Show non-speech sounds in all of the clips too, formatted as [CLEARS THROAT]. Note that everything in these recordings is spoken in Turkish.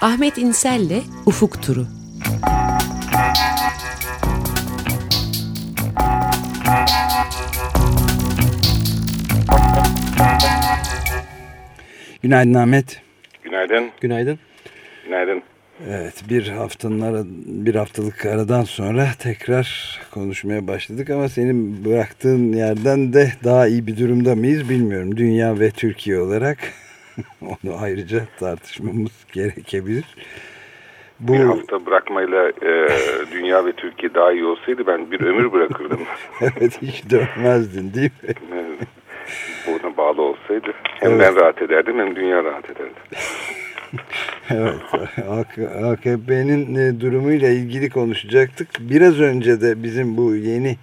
Ahmet İnsel'le Ufuk Turu. Günaydın Ahmet. Günaydın. Günaydın. Günaydın. Evet bir haftanın ara, bir haftalık aradan sonra tekrar konuşmaya başladık ama senin bıraktığın yerden de daha iyi bir durumda mıyız bilmiyorum. Dünya ve Türkiye olarak [LAUGHS] onu ayrıca tartışmamız gerekebilir. Bu... Bir hafta bırakmayla e, dünya ve Türkiye daha iyi olsaydı ben bir ömür bırakırdım. [LAUGHS] evet hiç dönmezdin değil mi? Buna bağlı olsaydı hem evet. ben rahat ederdim hem dünya rahat ederdi. [LAUGHS] evet, AKP'nin e, durumuyla ilgili konuşacaktık. Biraz önce de bizim bu yeni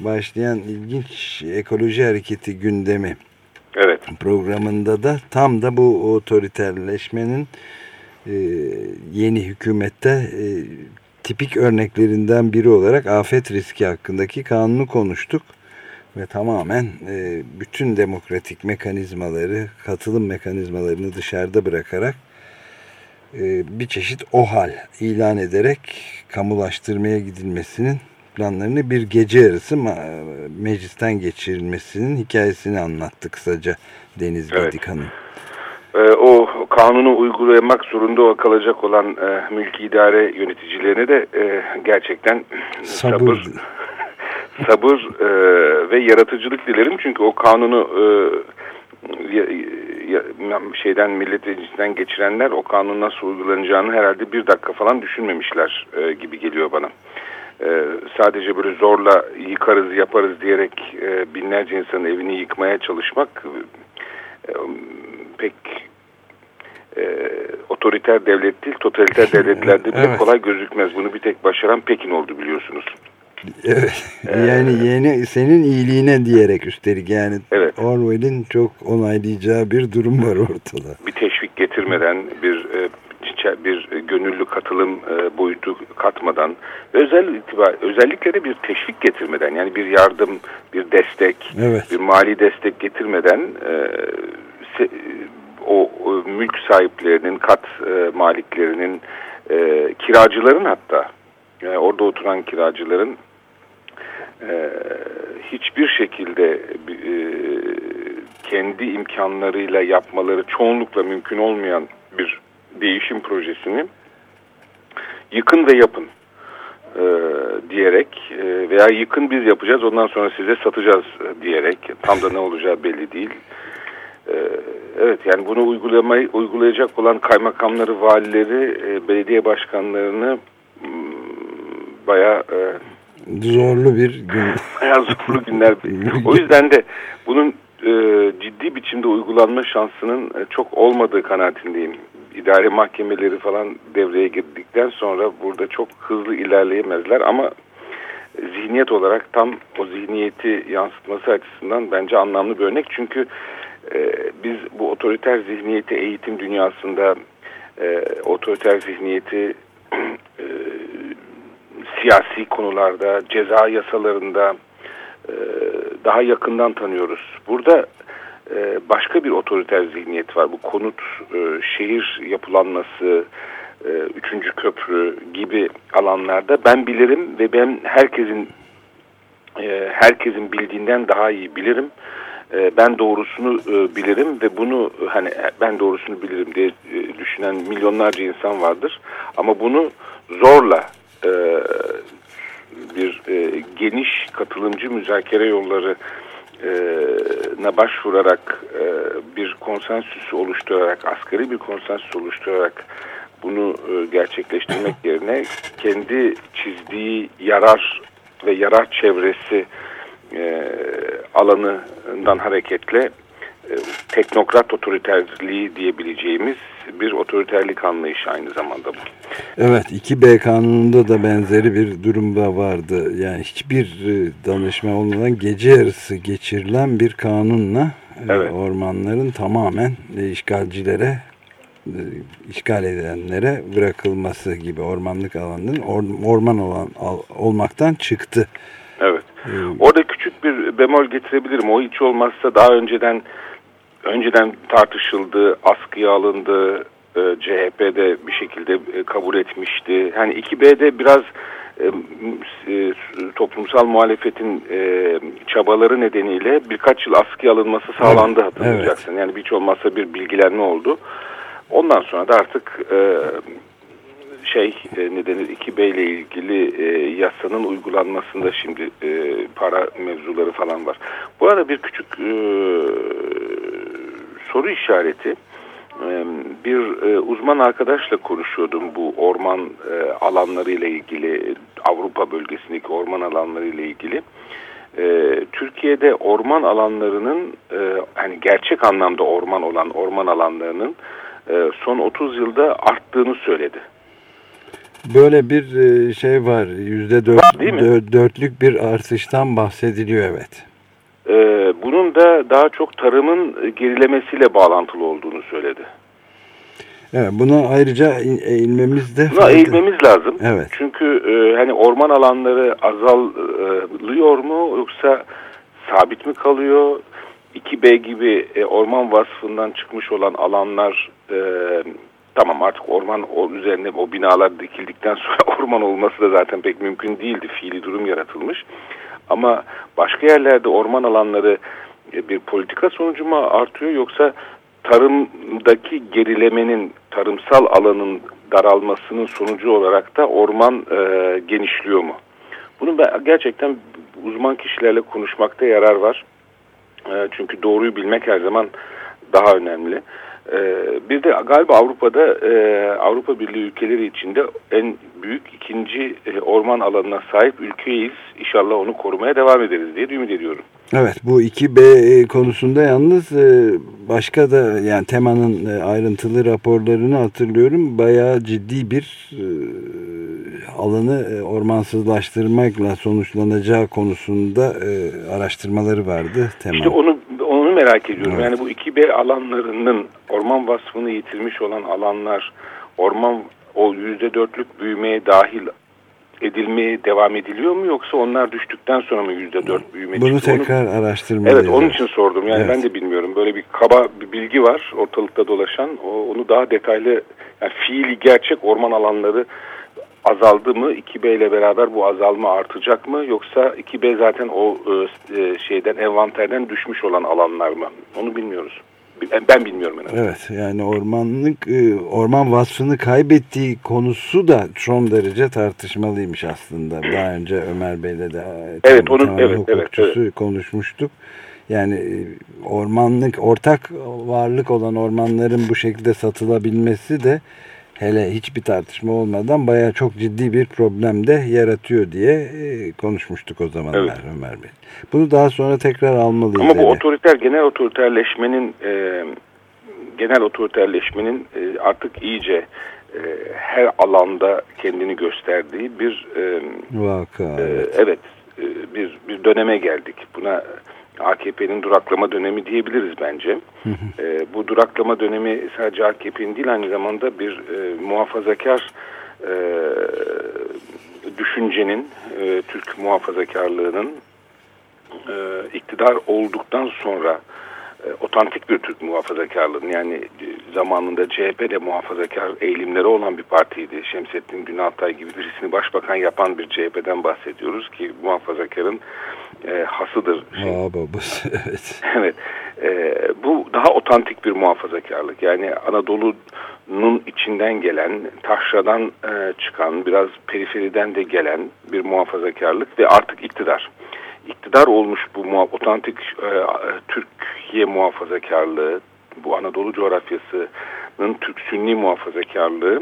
başlayan ilginç ekoloji hareketi gündemi evet. Programında da tam da bu otoriterleşmenin e, yeni hükümette e, tipik örneklerinden biri olarak afet riski hakkındaki kanunu konuştuk. Ve tamamen e, bütün demokratik mekanizmaları, katılım mekanizmalarını dışarıda bırakarak e, bir çeşit OHAL ilan ederek kamulaştırmaya gidilmesinin planlarını bir gece yarısı meclisten geçirilmesinin hikayesini anlattı kısaca Deniz evet. Gedik Hanım. Ee, o kanunu uygulamak zorunda kalacak olan e, mülki idare yöneticilerine de e, gerçekten sabır sabır, [LAUGHS] sabır e, ve yaratıcılık dilerim. Çünkü o kanunu e, ya, ya, şeyden millet meclisinden geçirenler o kanun nasıl uygulanacağını herhalde bir dakika falan düşünmemişler e, gibi geliyor bana. E, sadece böyle zorla yıkarız yaparız diyerek e, binlerce insanın evini yıkmaya çalışmak e, pek e, otoriter devlet değil, totaliter devletlerde bile [LAUGHS] evet. kolay gözükmez. Bunu bir tek başaran Pekin oldu biliyorsunuz. Evet. Yani yeni senin iyiliğine diyerek üstelik yani evet. Orwell'in çok onaylayacağı bir durum var ortada. Bir teşvik getirmeden, bir e, bir gönüllü katılım e, boyutu katmadan özel itibar özellikle de bir teşvik getirmeden yani bir yardım, bir destek, evet. bir mali destek getirmeden e, o, mülk sahiplerinin, kat e, maliklerinin, e, kiracıların hatta orada oturan kiracıların e, hiçbir şekilde e, kendi imkanlarıyla yapmaları çoğunlukla mümkün olmayan bir değişim projesini yıkın ve yapın e, diyerek e, veya yıkın biz yapacağız ondan sonra size satacağız diyerek tam da ne olacağı belli değil. E, evet yani bunu uygulamayı uygulayacak olan kaymakamları, valileri, e, belediye başkanlarını bayağı e, zorlu bir gün. [LAUGHS] bayağı zorlu günler. o yüzden de bunun e, ciddi biçimde uygulanma şansının e, çok olmadığı kanaatindeyim. İdare mahkemeleri falan devreye girdikten sonra burada çok hızlı ilerleyemezler ama zihniyet olarak tam o zihniyeti yansıtması açısından bence anlamlı bir örnek. Çünkü e, biz bu otoriter zihniyeti eğitim dünyasında e, otoriter zihniyeti [CLEARS THROAT] e, siyasi konularda, ceza yasalarında e, daha yakından tanıyoruz. Burada e, başka bir otoriter zihniyet var. Bu konut, e, şehir yapılanması, e, üçüncü köprü gibi alanlarda ben bilirim ve ben herkesin herkesin bildiğinden daha iyi bilirim. Ben doğrusunu bilirim ve bunu hani ben doğrusunu bilirim diye düşünen milyonlarca insan vardır. Ama bunu zorla bir geniş katılımcı müzakere yolları na başvurarak e, bir konsensüs oluşturarak, asgari bir konsensüs oluşturarak bunu e, gerçekleştirmek [LAUGHS] yerine kendi çizdiği yarar ve yarar çevresi e, alanından hareketle teknokrat otoriterliği diyebileceğimiz bir otoriterlik anlayışı aynı zamanda bu. Evet 2B kanununda da benzeri bir durumda vardı. Yani hiçbir e, danışma olmadan gece yarısı geçirilen bir kanunla e, evet. ormanların tamamen işgalcilere işgal edenlere bırakılması gibi ormanlık alanların orman olan olmaktan çıktı. Evet. Ee, Orada küçük bir bemol getirebilirim. O hiç olmazsa daha önceden önceden tartışıldı, askıya alındı, e, CHP'de bir şekilde e, kabul etmişti. Hani 2B'de biraz e, e, toplumsal muhalefetin e, çabaları nedeniyle birkaç yıl askıya alınması sağlandı evet, hatırlayacaksın. Evet. Yani hiç olmazsa bir bilgilenme oldu. Ondan sonra da artık e, şey e, ne denir 2B ile ilgili e, yasanın uygulanmasında şimdi e, para mevzuları falan var. Bu arada bir küçük e, soru işareti. Bir uzman arkadaşla konuşuyordum bu orman alanları ile ilgili Avrupa bölgesindeki orman alanları ile ilgili. Türkiye'de orman alanlarının hani gerçek anlamda orman olan orman alanlarının son 30 yılda arttığını söyledi. Böyle bir şey var yüzde dörtlük bir artıştan bahsediliyor evet. Ee, bunun da daha çok tarımın gerilemesiyle bağlantılı olduğunu söyledi. Evet, buna ayrıca eğilmemiz de... Buna eğilmemiz lazım. Evet. Çünkü e, hani orman alanları azalıyor mu yoksa sabit mi kalıyor? 2B gibi e, orman vasfından çıkmış olan alanlar e, tamam artık orman o üzerine o binalar dikildikten [LAUGHS] sonra orman olması da zaten pek mümkün değildi. Fiili durum yaratılmış. Ama başka yerlerde orman alanları e, bir politika sonucu mu artıyor yoksa tarımdaki gerilemenin, tarımsal alanın daralmasının sonucu olarak da orman e, genişliyor mu? Bunu ben gerçekten uzman kişilerle konuşmakta yarar var. E, çünkü doğruyu bilmek her zaman daha önemli. E, bir de galiba Avrupa'da e, Avrupa Birliği ülkeleri içinde en büyük ikinci e, orman alanına sahip ülkeyiz. İnşallah onu korumaya devam ederiz diye ümit ediyorum. Evet bu 2B e, konusunda yalnız başka da yani temanın ayrıntılı raporlarını hatırlıyorum. Bayağı ciddi bir alanı ormansızlaştırmakla sonuçlanacağı konusunda araştırmaları vardı. Tema. İşte onu merak ediyorum. Evet. Yani bu 2B alanlarının orman vasfını yitirmiş olan alanlar orman o %4'lük büyümeye dahil edilmeye devam ediliyor mu yoksa onlar düştükten sonra mı yüzde dört büyüme Bunu çıktı? tekrar onu, araştırmalıyız. Evet onun için sordum yani evet. ben de bilmiyorum. Böyle bir kaba bir bilgi var ortalıkta dolaşan. O, onu daha detaylı yani fiili gerçek orman alanları azaldı mı 2B ile beraber bu azalma artacak mı yoksa 2B zaten o e, şeyden envanterden düşmüş olan alanlar mı onu bilmiyoruz. Ben bilmiyorum en azından. Evet yani ormanlık e, orman vasfını kaybettiği konusu da son derece tartışmalıymış aslında. Daha önce Ömer Bey'le de e, evet, onun, evet, evet, evet. konuşmuştuk. Yani e, ormanlık ortak varlık olan ormanların bu şekilde satılabilmesi de hele hiçbir tartışma olmadan baya çok ciddi bir problem de yaratıyor diye e, konuşmuştuk o zamanlar evet. Ömer Bey. Bunu daha sonra tekrar almalıyız. Ama bu dedi. otoriter, genel otoriterleşmenin e, genel otoriterleşmenin e, artık iyice e, her alanda kendini gösterdiği bir e, Vaka, e, evet, evet e, bir, bir döneme geldik. Buna AKP'nin duraklama dönemi diyebiliriz bence. E, bu duraklama dönemi sadece AKP'nin değil aynı zamanda bir e, muhafazakar e, düşüncenin, e, Türk muhafazakarlığının e, iktidar olduktan sonra e, otantik bir Türk muhafazakarlığının yani zamanında CHP'de muhafazakar eğilimleri olan bir partiydi. Şemsettin Günaltay gibi birisini başbakan yapan bir CHP'den bahsediyoruz ki muhafazakarın e, hasıdır. Aa babası [LAUGHS] evet. evet. E, bu daha otantik bir muhafazakarlık. Yani Anadolu'nun içinden gelen, taşradan e, çıkan, biraz periferiden de gelen bir muhafazakarlık ve artık iktidar. İktidar olmuş bu otantik e, Türkiye muhafazakarlığı, bu Anadolu coğrafyasının Türk Sünni muhafazakarlığı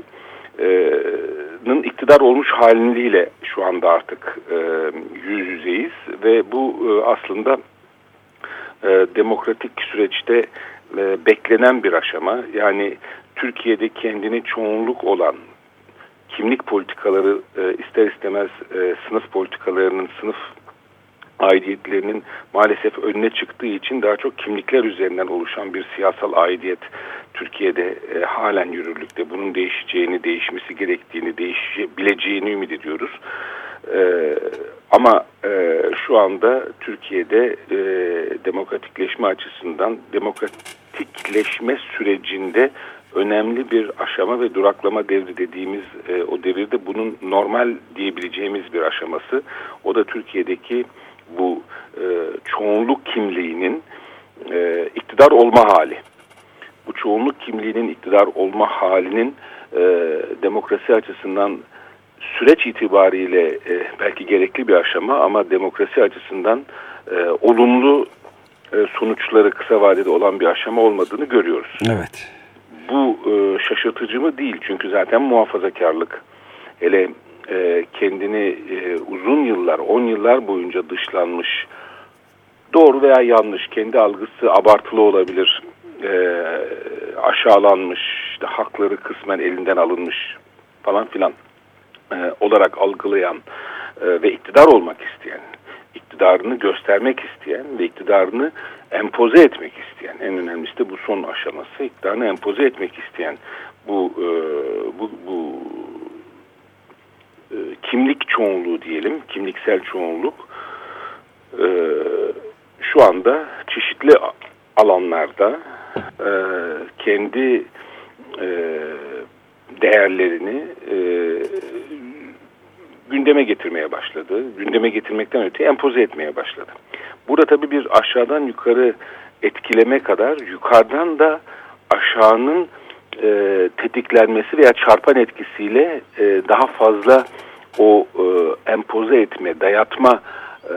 nın iktidar olmuş haliyle şu anda artık e, yüz yüzeyiz ve bu e, aslında e, demokratik süreçte e, beklenen bir aşama. Yani Türkiye'de kendini çoğunluk olan kimlik politikaları e, ister istemez e, sınıf politikalarının sınıf aidiyetlerinin maalesef önüne çıktığı için daha çok kimlikler üzerinden oluşan bir siyasal aidiyet Türkiye'de e, halen yürürlükte. Bunun değişeceğini, değişmesi gerektiğini, değişebileceğini ümit ediyoruz. E, ama e, şu anda Türkiye'de e, demokratikleşme açısından demokrat demokratikleşme sürecinde önemli bir aşama ve duraklama devri dediğimiz e, o devirde bunun normal diyebileceğimiz bir aşaması. O da Türkiye'deki bu e, çoğunluk kimliğinin e, iktidar olma hali. Bu çoğunluk kimliğinin iktidar olma halinin e, demokrasi açısından süreç itibariyle e, belki gerekli bir aşama ama demokrasi açısından e, olumlu e, sonuçları kısa vadede olan bir aşama olmadığını görüyoruz. Evet. Bu e, şaşırtıcı mı değil çünkü zaten muhafazakarlık hele e, kendini e, uzun yıllar, on yıllar boyunca dışlanmış, doğru veya yanlış, kendi algısı abartılı olabilir, e, aşağılanmış, işte hakları kısmen elinden alınmış falan filan e, olarak algılayan e, ve iktidar olmak isteyen, iktidarını göstermek isteyen ve iktidarını empoze etmek isteyen, en önemlisi de bu son aşaması, iktidarını empoze etmek isteyen bu e, bu, bu e, kimlik çoğunluğu diyelim, kimliksel çoğunluk e, şu anda çeşitli alanlarda e, kendi e, değerlerini e, gündeme getirmeye başladı. Gündeme getirmekten öte empoze etmeye başladı. Burada tabii bir aşağıdan yukarı etkileme kadar yukarıdan da aşağının e, tetiklenmesi veya çarpan etkisiyle e, daha fazla o e, empoze etme, dayatma e,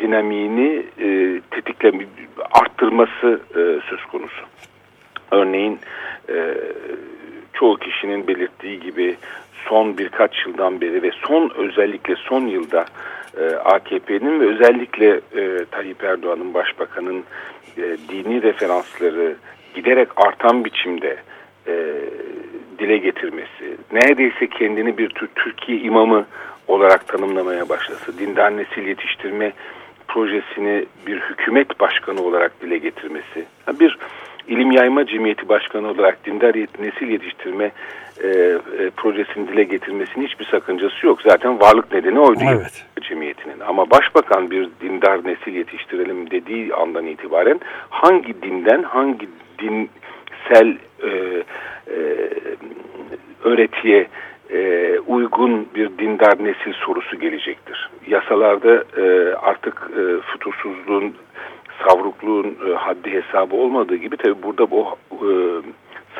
dinamiğini e, tetikleme, arttırması e, söz konusu. Örneğin e, çoğu kişinin belirttiği gibi son birkaç yıldan beri ve son özellikle son yılda e, AKP'nin ve özellikle e, Tayyip Erdoğan'ın başbakanın e, dini referansları giderek artan biçimde e, dile getirmesi, neredeyse kendini bir tür Türkiye imamı olarak tanımlamaya başlası, dindar nesil yetiştirme projesini bir hükümet başkanı olarak dile getirmesi, bir ilim yayma cemiyeti başkanı olarak dindar nesil yetiştirme e, e, projesini dile getirmesinin hiçbir sakıncası yok. Zaten varlık nedeni oydu evet. cemiyetinin. Ama başbakan bir dindar nesil yetiştirelim dediği andan itibaren hangi dinden, hangi dinsel e, e, öğretiye e, uygun bir dindar nesil sorusu gelecektir. Yasalarda e, artık e, fütursuzluğun, savrukluğun e, haddi hesabı olmadığı gibi tabi burada bu e,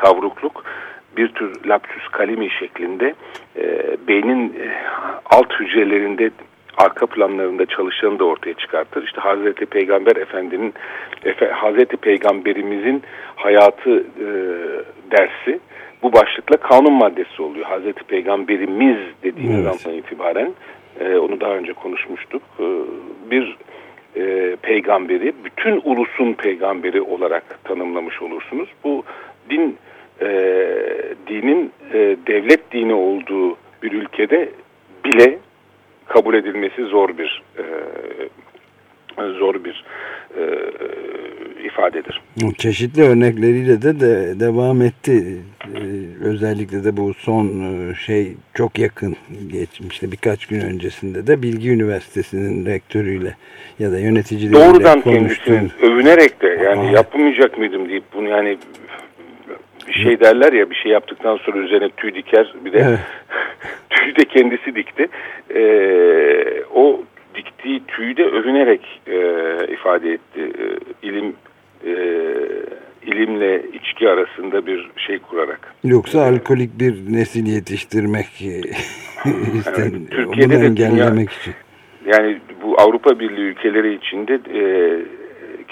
savrukluk bir tür lapsus kalimi şeklinde e, beynin e, alt hücrelerinde arka planlarında çalışanı da ortaya çıkartır. İşte Hazreti Peygamber Efendinin Efe, Hazreti Peygamberimizin hayatı e, dersi bu başlıkla kanun maddesi oluyor. Hazreti Peygamberimiz dediğimiz evet. andan itibaren e, onu daha önce konuşmuştuk. E, bir e, peygamberi bütün ulusun peygamberi olarak tanımlamış olursunuz. Bu din e, dinin e, devlet dini olduğu bir ülkede bile kabul edilmesi zor bir e, zor bir e, ifadedir. Çeşitli örnekleriyle de, de devam etti. Ee, özellikle de bu son e, şey çok yakın geçmişte birkaç gün öncesinde de Bilgi Üniversitesi'nin rektörüyle ya da yöneticileriyle Doğrudan kendisini övünerek de yani Aa. yapamayacak mıydım deyip bunu yani şey derler ya bir şey yaptıktan sonra üzerine tüy diker bir de evet. [LAUGHS] tüy de kendisi dikti. Ee, o diktiği tüyü de övünerek e, ifade etti. E, ilim e, ilimle içki arasında bir şey kurarak. Yoksa ee, alkolik bir nesil yetiştirmek [LAUGHS] evet, Türkiye'de de engellemek dünya, için. Yani bu Avrupa Birliği ülkeleri içinde e,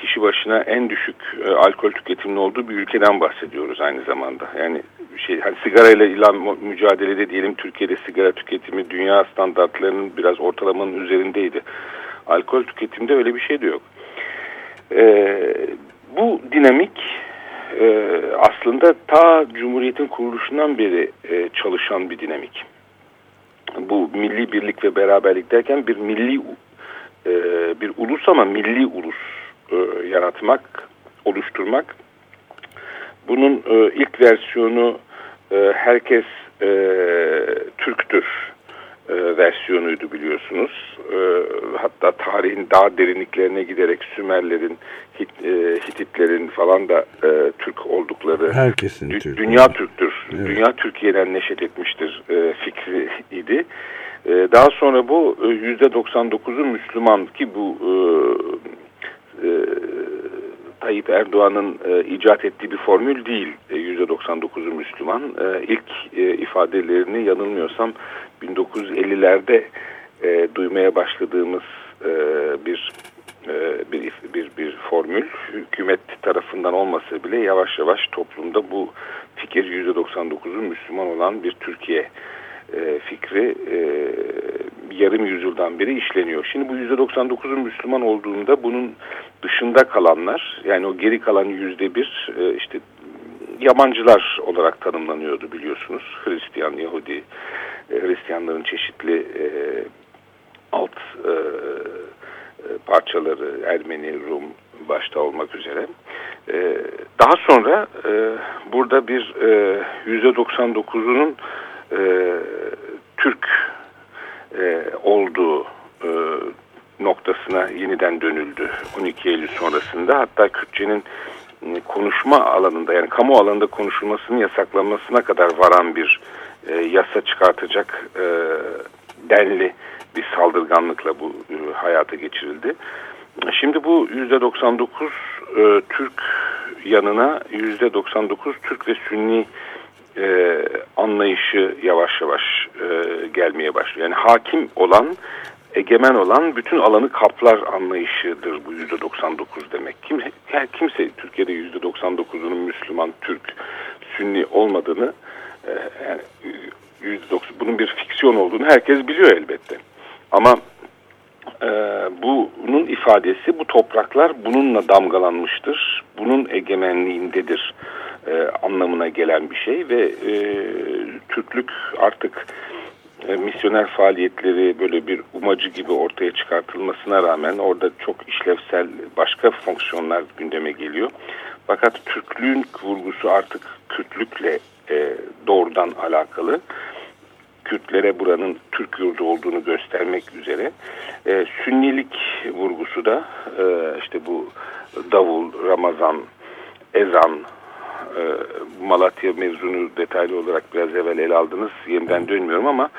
kişi başına en düşük e, alkol tüketimli olduğu bir ülkeden bahsediyoruz aynı zamanda. Yani şey hani sigarayla ilan mücadelede diyelim Türkiye'de sigara tüketimi dünya standartlarının biraz ortalamanın üzerindeydi. Alkol tüketimde öyle bir şey de yok. Ee, bu dinamik e, aslında ta Cumhuriyet'in kuruluşundan beri e, çalışan bir dinamik. Bu milli birlik ve beraberlik derken bir milli e, bir ulus ama milli ulus e, yaratmak, oluşturmak. Bunun e, ilk versiyonu e, herkes e, Türktür e, versiyonuydu biliyorsunuz. E, hatta tarihin daha derinliklerine giderek Sümerlerin, Hit, e, Hititlerin falan da e, Türk oldukları. Herkesin Türk. Dünya Türktür. Evet. Dünya Türkiye'den neşet etmiştir e, fikri idi. E, daha sonra bu e, %99'u Müslüman ki bu e, e, Tayyip Erdoğan'ın e, icat ettiği bir formül değil. E, %99'u Müslüman. E, ilk e, ifadelerini yanılmıyorsam 1950'lerde e, duymaya başladığımız e, bir e, bir, bir bir formül hükümet tarafından olmasa bile yavaş yavaş toplumda bu fikir %99'u Müslüman olan bir Türkiye e, fikri e, yarım yüzyıldan beri işleniyor. Şimdi bu %99'un Müslüman olduğunda bunun dışında kalanlar yani o geri kalan yüzde bir e, işte yabancılar olarak tanımlanıyordu biliyorsunuz. Hristiyan, Yahudi, e, Hristiyanların çeşitli e, alt parçaları Ermeni, Rum başta olmak üzere. Daha sonra burada bir e, %99'unun e, Türk e, olduğu e, noktasına yeniden dönüldü 12 Eylül sonrasında. Hatta Kürtçenin e, konuşma alanında yani kamu alanında konuşulmasının yasaklanmasına kadar varan bir e, yasa çıkartacak e, denli bir saldırganlıkla bu e, hayata geçirildi. Şimdi bu %99 e, Türk yanına %99 Türk ve Sünni e, anlayışı yavaş yavaş e, gelmeye başlıyor. Yani hakim olan, egemen olan bütün alanı kaplar anlayışıdır bu yüzde 99 demek. Kim, yani kimse Türkiye'de yüzde 99'unun Müslüman, Türk, Sünni olmadığını e, yani yüzde 90 bunun bir fiksiyon olduğunu herkes biliyor elbette. Ama e, bunun ifadesi bu topraklar bununla damgalanmıştır. Bunun egemenliğindedir e, anlamına gelen bir şey ve e, Türklük artık e, misyoner faaliyetleri böyle bir umacı gibi ortaya çıkartılmasına rağmen orada çok işlevsel başka fonksiyonlar gündeme geliyor. Fakat Türklüğün vurgusu artık Kürtlükle e, doğrudan alakalı. Kürtlere buranın Türk yurdu olduğunu göstermek üzere. E, sünnilik vurgusu da e, işte bu davul, Ramazan, ezan, Malatya mevzunu detaylı olarak biraz evvel ele aldınız. Yeniden dönmüyorum ama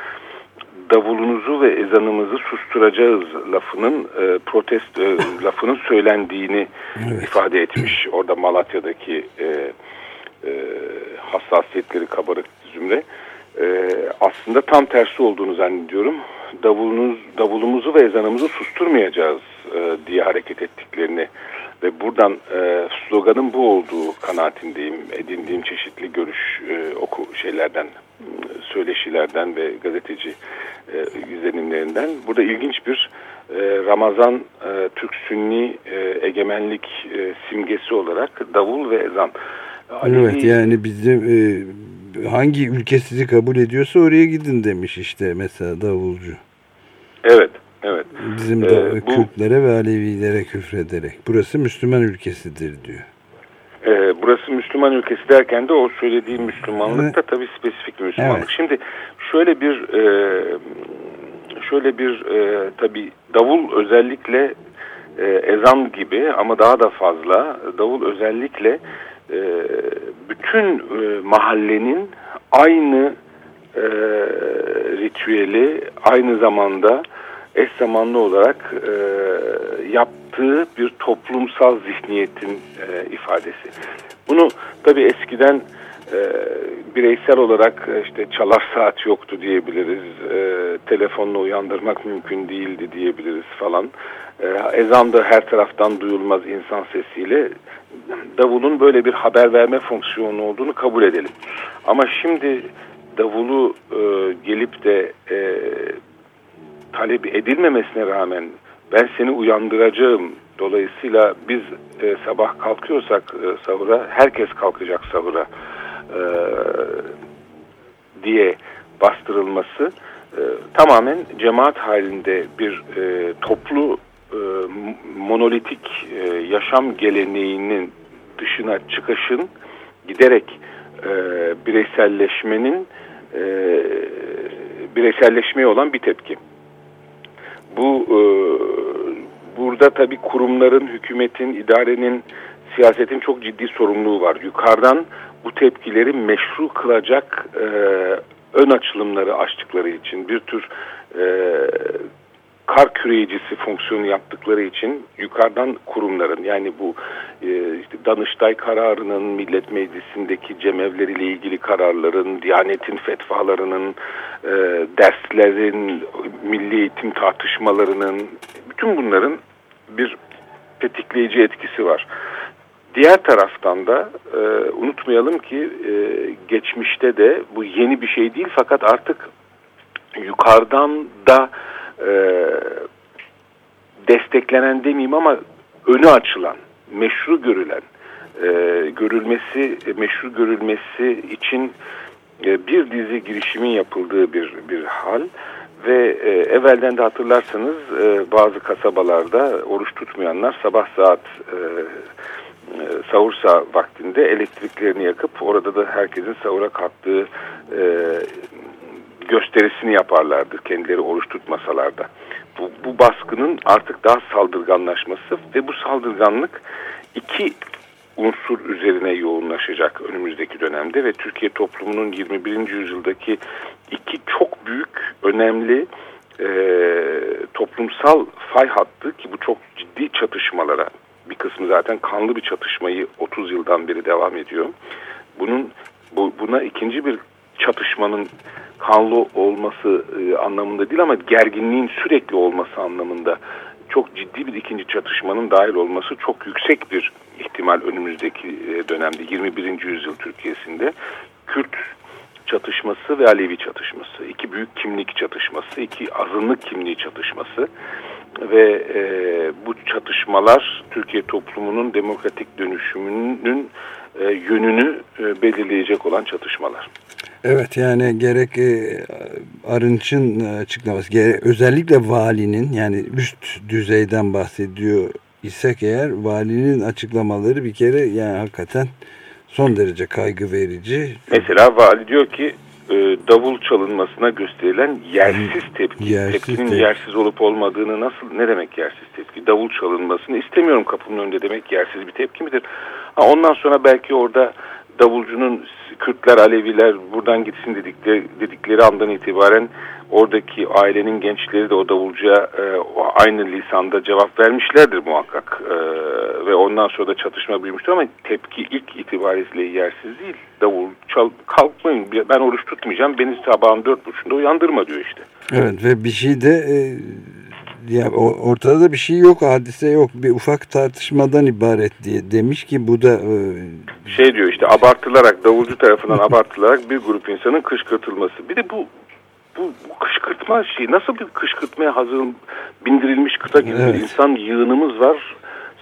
davulunuzu ve ezanımızı susturacağız lafının e, protest e, lafının söylendiğini evet. ifade etmiş. Orada Malatya'daki e, e, hassasiyetleri kabarık zümre. E, aslında tam tersi olduğunu zannediyorum. Davulunuz, davulumuzu ve ezanımızı susturmayacağız e, diye hareket ettiklerini ve buradan e, sloganın bu olduğu kanaatindeyim. Edindiğim çeşitli görüş e, oku şeylerden, söyleşilerden ve gazeteci e, izlenimlerinden. Burada ilginç bir e, Ramazan e, Türk Sünni e, egemenlik e, simgesi olarak davul ve ezan. Evet yani bizim e, hangi ülke sizi kabul ediyorsa oraya gidin demiş işte mesela davulcu. Evet. Evet. Bizim de ee, bu, Kürtlere ve Alevilere küfrederek. Burası Müslüman ülkesidir diyor. E, burası Müslüman ülkesi derken de o söylediği Müslümanlık da tabii spesifik bir Müslümanlık. Evet. Şimdi şöyle bir e, şöyle bir e, tabii davul özellikle e, ezan gibi ama daha da fazla davul özellikle e, bütün e, mahallenin aynı e, ritüeli aynı zamanda eş zamanlı olarak e, yaptığı bir toplumsal zihniyetin e, ifadesi. Bunu tabii eskiden e, bireysel olarak e, işte çalar saat yoktu diyebiliriz, e, telefonla uyandırmak mümkün değildi diyebiliriz falan. E, ezan da her taraftan duyulmaz insan sesiyle davulun böyle bir haber verme fonksiyonu olduğunu kabul edelim. Ama şimdi davulu e, gelip de e, talep edilmemesine rağmen ben seni uyandıracağım. Dolayısıyla biz e, sabah kalkıyorsak e, sahura, herkes kalkacak sahura e, diye bastırılması e, tamamen cemaat halinde bir e, toplu e, monolitik e, yaşam geleneğinin dışına çıkışın giderek e, bireyselleşmenin e, bireyselleşmeye olan bir tepki. Bu e, burada tabii kurumların, hükümetin, idarenin, siyasetin çok ciddi sorumluluğu var. Yukarıdan bu tepkileri meşru kılacak e, ön açılımları açtıkları için bir tür e, kar küreyicisi fonksiyonu yaptıkları için yukarıdan kurumların yani bu e, işte Danıştay kararının, Millet Meclisi'ndeki cemevleriyle ilgili kararların, Diyanet'in fetvalarının, e, derslerin, milli eğitim tartışmalarının, bütün bunların bir tetikleyici etkisi var. Diğer taraftan da e, unutmayalım ki e, geçmişte de bu yeni bir şey değil fakat artık yukarıdan da e, desteklenen demeyeyim ama önü açılan, meşru görülen, e, görülmesi, meşru görülmesi için e, bir dizi girişimin yapıldığı bir bir hal ve e, evvelden de hatırlarsanız e, bazı kasabalarda oruç tutmayanlar sabah saat e, e, sahur vaktinde elektriklerini yakıp orada da herkesin sahura kalktığı e, gösterisini yaparlardı kendileri oruç tutmasalar da. Bu, bu baskının artık daha saldırganlaşması ve bu saldırganlık iki unsur üzerine yoğunlaşacak önümüzdeki dönemde ve Türkiye toplumunun 21. yüzyıldaki iki çok büyük, önemli e, toplumsal fay hattı ki bu çok ciddi çatışmalara, bir kısmı zaten kanlı bir çatışmayı 30 yıldan beri devam ediyor. Bunun bu, buna ikinci bir çatışmanın kanlı olması e, anlamında değil ama gerginliğin sürekli olması anlamında çok ciddi bir ikinci çatışmanın dahil olması çok yüksek bir ihtimal önümüzdeki e, dönemde 21. yüzyıl Türkiye'sinde Kürt çatışması ve Alevi çatışması, iki büyük kimlik çatışması, iki azınlık kimliği çatışması ve e, bu çatışmalar Türkiye toplumunun demokratik dönüşümünün e, yönünü e, belirleyecek olan çatışmalar. Evet yani gerek e, Arınç'ın açıklaması gerek, özellikle valinin yani üst düzeyden bahsediyor isek eğer valinin açıklamaları bir kere yani hakikaten son derece kaygı verici. Mesela vali diyor ki e, davul çalınmasına gösterilen yersiz tepki. Yersiz Tepkinin tepki. yersiz olup olmadığını nasıl ne demek yersiz tepki? Davul çalınmasını istemiyorum kapımın önünde demek yersiz bir tepki midir? Ha, ondan sonra belki orada davulcunun Kürtler, Aleviler buradan gitsin dedikleri, dedikleri andan itibaren oradaki ailenin gençleri de o davulcuya e, aynı lisanda cevap vermişlerdir muhakkak. E, ve ondan sonra da çatışma büyümüştür ama tepki ilk itibariyle yersiz değil. Davul çal, kalkmayın ben oruç tutmayacağım beni sabahın dört buçukta uyandırma diyor işte. Evet ve bir şey de e, ya ortada da bir şey yok hadise yok bir ufak tartışmadan ibaret diye demiş ki bu da e, Şey diyor işte abartılarak davulcu tarafından [LAUGHS] abartılarak bir grup insanın kışkırtılması. Bir de bu bu, bu kışkırtma şey nasıl bir kışkırtmaya hazır bindirilmiş kıta gibi Evet. bir insan yığınımız var.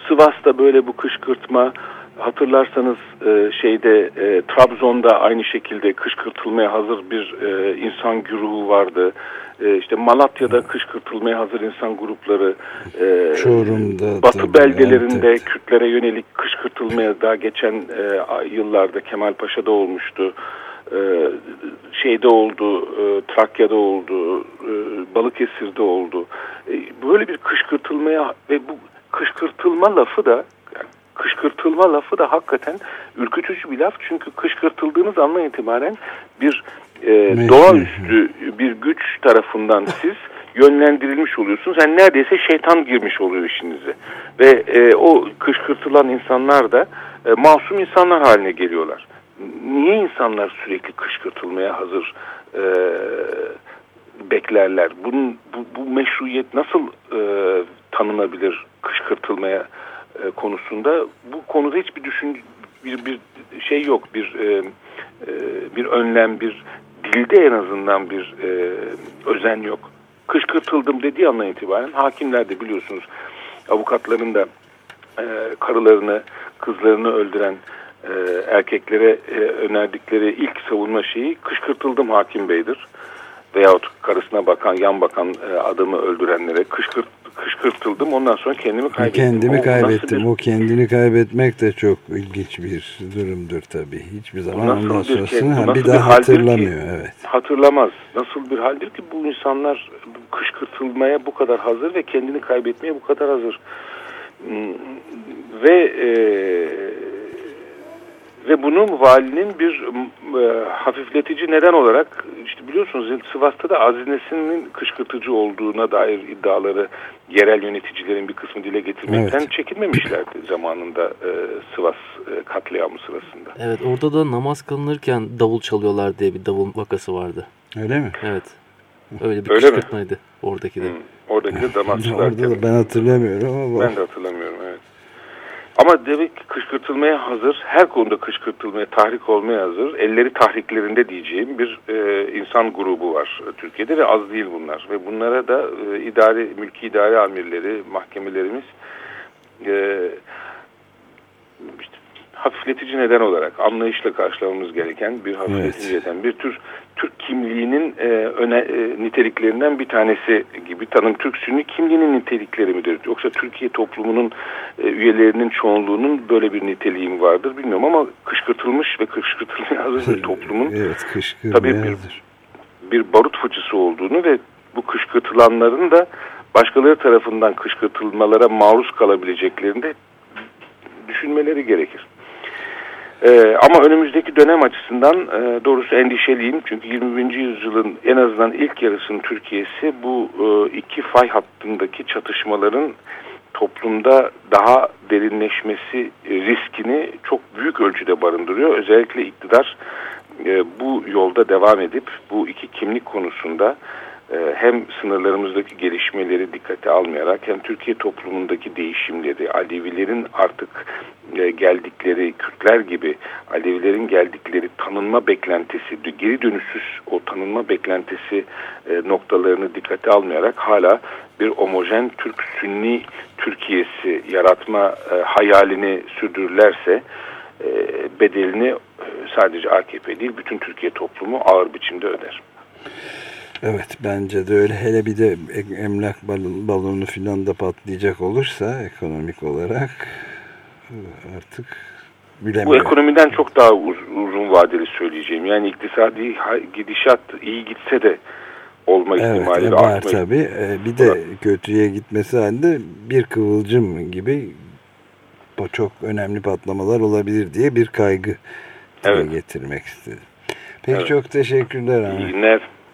Sivas'ta böyle bu kışkırtma hatırlarsanız e, şeyde e, Trabzon'da aynı şekilde kışkırtılmaya hazır bir e, insan güruhu vardı. E, işte Malatya'da kışkırtılmaya hazır insan grupları e, Çorum'da Batı tabii, beldelerinde evet. Kürtlere yönelik kışkırtılmaya daha geçen e, yıllarda Kemalpaşa'da olmuştu. E, şeyde oldu, e, Trakya'da oldu, e, Balıkesir'de oldu. E, böyle bir kışkırtılmaya ve bu kışkırtılma lafı da yani kışkırtılma lafı da hakikaten ürkütücü bir laf. Çünkü kışkırtıldığınız andan itibaren bir e, doğaüstü bir güç tarafından [LAUGHS] siz yönlendirilmiş oluyorsunuz. Yani neredeyse şeytan girmiş oluyor işinize. Ve e, o kışkırtılan insanlar da e, masum insanlar haline geliyorlar. Niye insanlar sürekli kışkırtılmaya hazır e, beklerler? Bunun, bu, bu meşruiyet nasıl e, tanınabilir kışkırtılmaya e, konusunda? Bu konuda hiçbir düşün bir, bir şey yok. Bir e, e, bir önlem, bir dilde en azından bir e, özen yok. Kışkırtıldım dediği andan itibaren hakimler de biliyorsunuz avukatların da e, karılarını, kızlarını öldüren e, erkeklere e, önerdikleri ilk savunma şeyi kışkırtıldım hakim beydir. Veyahut karısına bakan, yan bakan e, adamı öldürenlere kışkırt, kışkırtıldım. Ondan sonra kendimi kaybettim. Kendimi o, kaybettim. Bir, o kendini kaybetmek de çok ilginç bir durumdur tabii. Hiçbir zaman ondan sonrasını bir, bir daha bir hatırlamıyor. Ki, evet. Hatırlamaz. Nasıl bir haldir ki bu insanlar kışkırtılmaya bu kadar hazır ve kendini kaybetmeye bu kadar hazır. Hmm, ve e, ve bunun valinin bir e, hafifletici neden olarak işte biliyorsunuz Sivas'ta da Azines'in kışkırtıcı olduğuna dair iddiaları yerel yöneticilerin bir kısmı dile getirmekten evet. çekinmemişlerdi zamanında e, Sivas e, katliamı sırasında. Evet orada da namaz kılınırken davul çalıyorlar diye bir davul vakası vardı. Öyle mi? Evet. Öyle bir Öyle kışkırtmaydı mi? oradaki de. Hmm. Oradaki de damak [LAUGHS] Orada da ben hatırlamıyorum ama. Ben de hatırlamıyorum. Ama demek ki kışkırtılmaya hazır, her konuda kışkırtılmaya, tahrik olmaya hazır, elleri tahriklerinde diyeceğim bir e, insan grubu var Türkiye'de ve az değil bunlar. Ve bunlara da e, idari, mülki idare amirleri, mahkemelerimiz e, işte, hafifletici neden olarak anlayışla karşılamamız gereken bir hafifletici evet. neden, bir tür Türk kimliğinin e, öne, e, niteliklerinden bir tanesi gibi tanım. Türk Sünni kimliğinin nitelikleri midir? Yoksa Türkiye toplumunun e, üyelerinin çoğunluğunun böyle bir niteliği mi vardır bilmiyorum ama kışkırtılmış ve kışkırtılmaya hazır [LAUGHS] bir toplumun evet, tabii bir, bir barut fıçısı olduğunu ve bu kışkırtılanların da başkaları tarafından kışkırtılmalara maruz kalabileceklerini de düşünmeleri gerekir. Ee, ama önümüzdeki dönem açısından e, doğrusu endişeliyim. Çünkü 20. yüzyılın en azından ilk yarısının Türkiye'si bu e, iki fay hattındaki çatışmaların toplumda daha derinleşmesi riskini çok büyük ölçüde barındırıyor. Özellikle iktidar e, bu yolda devam edip bu iki kimlik konusunda hem sınırlarımızdaki gelişmeleri dikkate almayarak hem Türkiye toplumundaki değişimleri, Alevilerin artık e, geldikleri, Kürtler gibi Alevilerin geldikleri tanınma beklentisi, geri dönüşsüz o tanınma beklentisi e, noktalarını dikkate almayarak hala bir homojen Türk-Sünni Türkiye'si yaratma hayalini sürdürürlerse bedelini sadece AKP değil bütün Türkiye toplumu ağır biçimde öder. Evet bence de öyle. Hele bir de emlak balon, balonu filan da patlayacak olursa ekonomik olarak artık bilemiyorum. Bu ekonomiden çok daha uz uzun vadeli söyleyeceğim. Yani iktisadi gidişat iyi gitse de olma evet, ihtimali evet, var tabii. Ee, bir de kötüye gitmesi halinde bir kıvılcım gibi çok önemli patlamalar olabilir diye bir kaygı evet. getirmek istedim. Peki evet. çok teşekkürler. İyi günler.